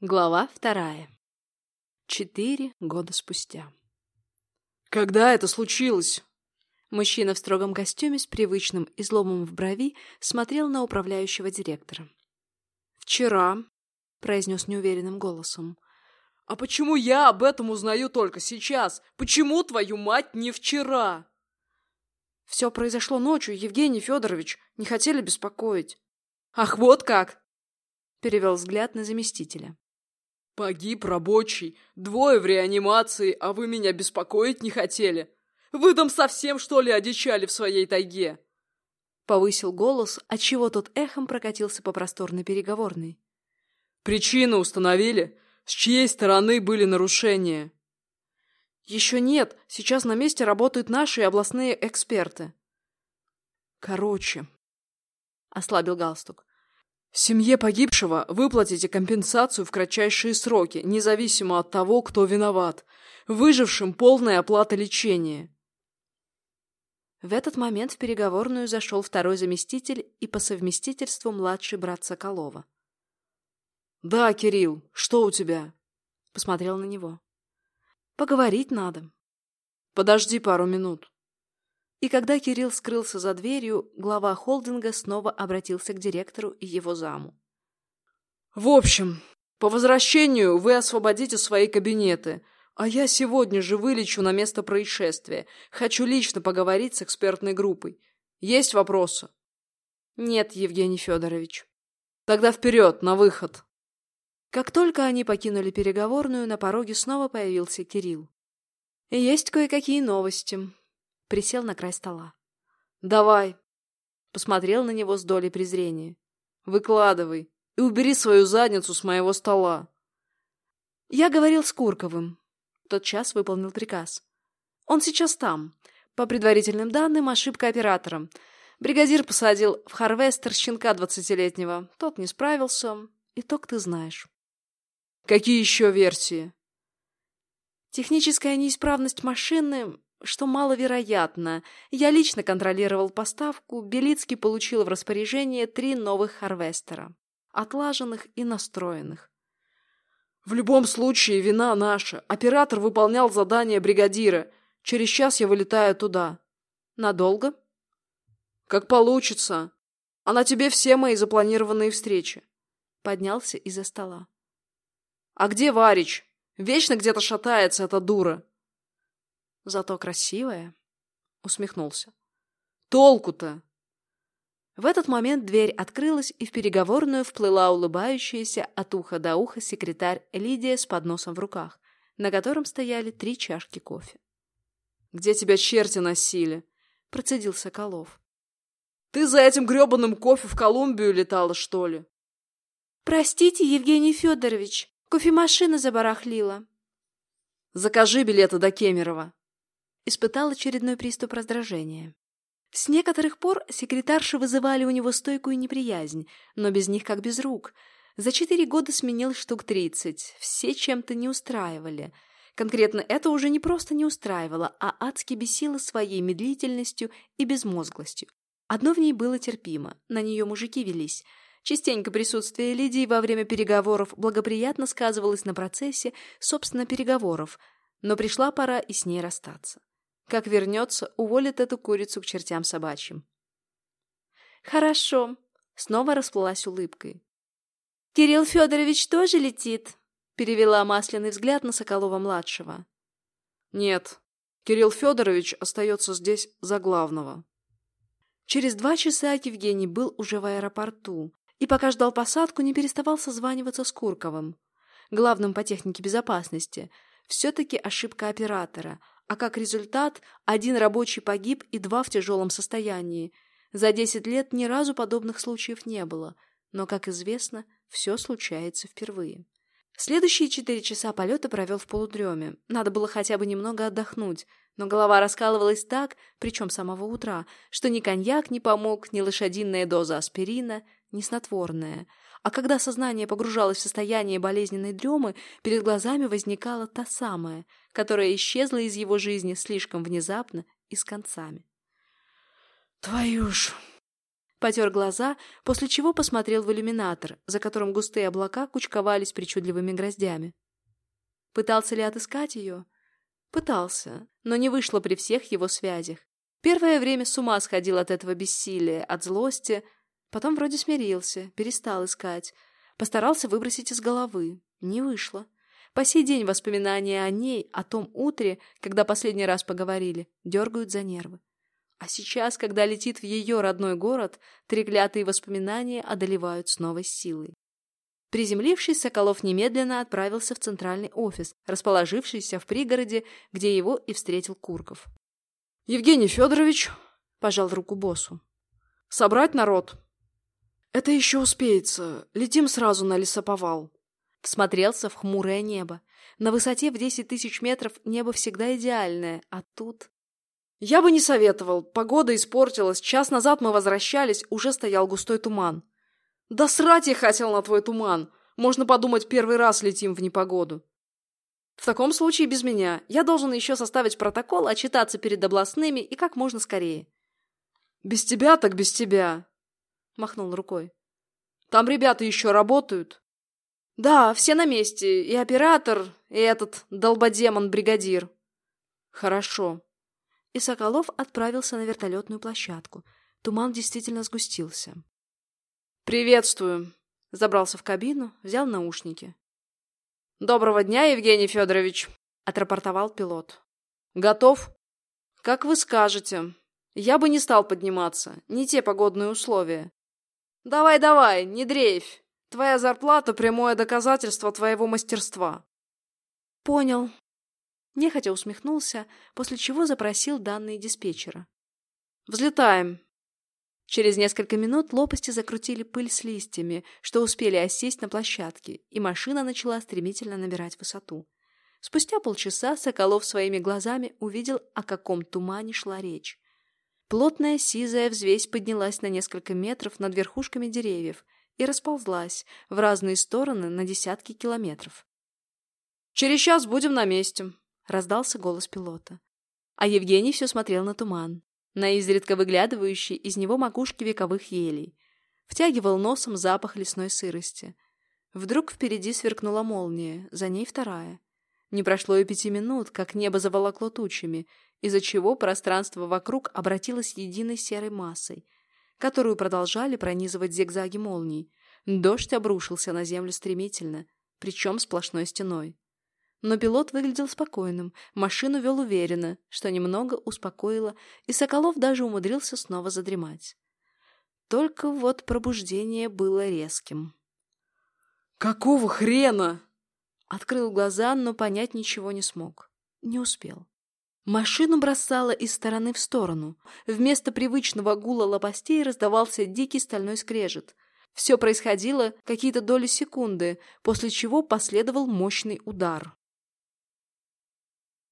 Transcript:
Глава вторая. Четыре года спустя. «Когда это случилось?» Мужчина в строгом костюме с привычным изломом в брови смотрел на управляющего директора. «Вчера», — произнес неуверенным голосом. «А почему я об этом узнаю только сейчас? Почему, твою мать, не вчера?» «Все произошло ночью, Евгений Федорович. Не хотели беспокоить». «Ах, вот как!» — перевел взгляд на заместителя. «Погиб рабочий, двое в реанимации, а вы меня беспокоить не хотели. Вы там совсем, что ли, одичали в своей тайге?» Повысил голос, отчего тот эхом прокатился по просторной переговорной. «Причину установили? С чьей стороны были нарушения?» «Еще нет. Сейчас на месте работают наши областные эксперты». «Короче», — ослабил галстук. Семье погибшего выплатите компенсацию в кратчайшие сроки, независимо от того, кто виноват. Выжившим полная оплата лечения. В этот момент в переговорную зашел второй заместитель и по совместительству младший брат Соколова. «Да, Кирилл, что у тебя?» Посмотрел на него. «Поговорить надо». «Подожди пару минут». И когда Кирилл скрылся за дверью, глава холдинга снова обратился к директору и его заму. «В общем, по возвращению вы освободите свои кабинеты, а я сегодня же вылечу на место происшествия. Хочу лично поговорить с экспертной группой. Есть вопросы?» «Нет, Евгений Федорович». «Тогда вперед, на выход!» Как только они покинули переговорную, на пороге снова появился Кирилл. «Есть кое-какие новости», присел на край стола. «Давай!» Посмотрел на него с долей презрения. «Выкладывай и убери свою задницу с моего стола!» Я говорил с Курковым. Тот час выполнил приказ. Он сейчас там. По предварительным данным, ошибка оператора. Бригадир посадил в Харвестер щенка двадцатилетнего. Тот не справился. Итог ты знаешь. Какие еще версии? Техническая неисправность машины что маловероятно. Я лично контролировал поставку, Белицкий получил в распоряжение три новых Харвестера, отлаженных и настроенных. В любом случае, вина наша. Оператор выполнял задание бригадира. Через час я вылетаю туда. Надолго? Как получится. А на тебе все мои запланированные встречи. Поднялся из-за стола. А где Варич? Вечно где-то шатается эта дура. Зато красивая. Усмехнулся. Толку-то? В этот момент дверь открылась, и в переговорную вплыла улыбающаяся от уха до уха секретарь Лидия с подносом в руках, на котором стояли три чашки кофе. «Где тебя черти носили?» – процедил Соколов. «Ты за этим гребаным кофе в Колумбию летала, что ли?» «Простите, Евгений Федорович, кофемашина забарахлила». «Закажи билеты до Кемерово», испытал очередной приступ раздражения. С некоторых пор секретарши вызывали у него стойкую неприязнь, но без них как без рук. За четыре года сменил штук тридцать, все чем-то не устраивали. Конкретно это уже не просто не устраивало, а адски бесило своей медлительностью и безмозглостью. Одно в ней было терпимо, на нее мужики велись. Частенько присутствие Лидии во время переговоров благоприятно сказывалось на процессе, собственно, переговоров, но пришла пора и с ней расстаться. Как вернется, уволит эту курицу к чертям собачьим. «Хорошо», — снова расплылась улыбкой. «Кирилл Федорович тоже летит?» — перевела масляный взгляд на Соколова-младшего. «Нет, Кирилл Федорович остается здесь за главного». Через два часа Евгений был уже в аэропорту и пока ждал посадку, не переставал созваниваться с Курковым, главным по технике безопасности. Все-таки ошибка оператора — а как результат, один рабочий погиб и два в тяжелом состоянии. За десять лет ни разу подобных случаев не было, но, как известно, все случается впервые. Следующие четыре часа полета провел в полудреме. Надо было хотя бы немного отдохнуть, но голова раскалывалась так, причем с самого утра, что ни коньяк не помог, ни лошадиная доза аспирина, ни снотворная. А когда сознание погружалось в состояние болезненной дремы, перед глазами возникала та самая, которая исчезла из его жизни слишком внезапно и с концами. «Твою ж!» Потер глаза, после чего посмотрел в иллюминатор, за которым густые облака кучковались причудливыми гроздями. Пытался ли отыскать ее? Пытался, но не вышло при всех его связях. Первое время с ума сходил от этого бессилия, от злости, потом вроде смирился, перестал искать, постарался выбросить из головы. Не вышло. По сей день воспоминания о ней, о том утре, когда последний раз поговорили, дергают за нервы. А сейчас, когда летит в ее родной город, треклятые воспоминания одолевают с новой силой. Приземлившись, Соколов немедленно отправился в центральный офис, расположившийся в пригороде, где его и встретил Курков. «Евгений Федорович», — пожал руку боссу, — «собрать народ». «Это еще успеется. Летим сразу на лесоповал». Всмотрелся в хмурое небо. На высоте в десять тысяч метров небо всегда идеальное, а тут... «Я бы не советовал. Погода испортилась. Час назад мы возвращались, уже стоял густой туман». «Да срать я хотел на твой туман. Можно подумать, первый раз летим в непогоду». «В таком случае без меня. Я должен еще составить протокол, отчитаться перед областными и как можно скорее». «Без тебя так без тебя», — махнул рукой. «Там ребята еще работают». «Да, все на месте. И оператор, и этот долбодемон-бригадир». «Хорошо», и Соколов отправился на вертолетную площадку. Туман действительно сгустился. «Приветствую!» Забрался в кабину, взял наушники. «Доброго дня, Евгений Федорович!» отрапортовал пилот. «Готов?» «Как вы скажете. Я бы не стал подниматься. Не те погодные условия». «Давай-давай, не дрейфь. Твоя зарплата – прямое доказательство твоего мастерства». «Понял», Нехотя усмехнулся, после чего запросил данные диспетчера. «Взлетаем!» Через несколько минут лопасти закрутили пыль с листьями, что успели осесть на площадке, и машина начала стремительно набирать высоту. Спустя полчаса Соколов своими глазами увидел, о каком тумане шла речь. Плотная сизая взвесь поднялась на несколько метров над верхушками деревьев и расползлась в разные стороны на десятки километров. «Через час будем на месте», раздался голос пилота. А Евгений все смотрел на туман, на изредка выглядывающий из него макушки вековых елей. Втягивал носом запах лесной сырости. Вдруг впереди сверкнула молния, за ней вторая. Не прошло и пяти минут, как небо заволокло тучами, из-за чего пространство вокруг обратилось единой серой массой, которую продолжали пронизывать зигзаги молний. Дождь обрушился на землю стремительно, причем сплошной стеной. Но пилот выглядел спокойным, машину вел уверенно, что немного успокоило, и Соколов даже умудрился снова задремать. Только вот пробуждение было резким. «Какого хрена?» Открыл глаза, но понять ничего не смог. Не успел. Машину бросало из стороны в сторону. Вместо привычного гула лопастей раздавался дикий стальной скрежет. Все происходило какие-то доли секунды, после чего последовал мощный удар.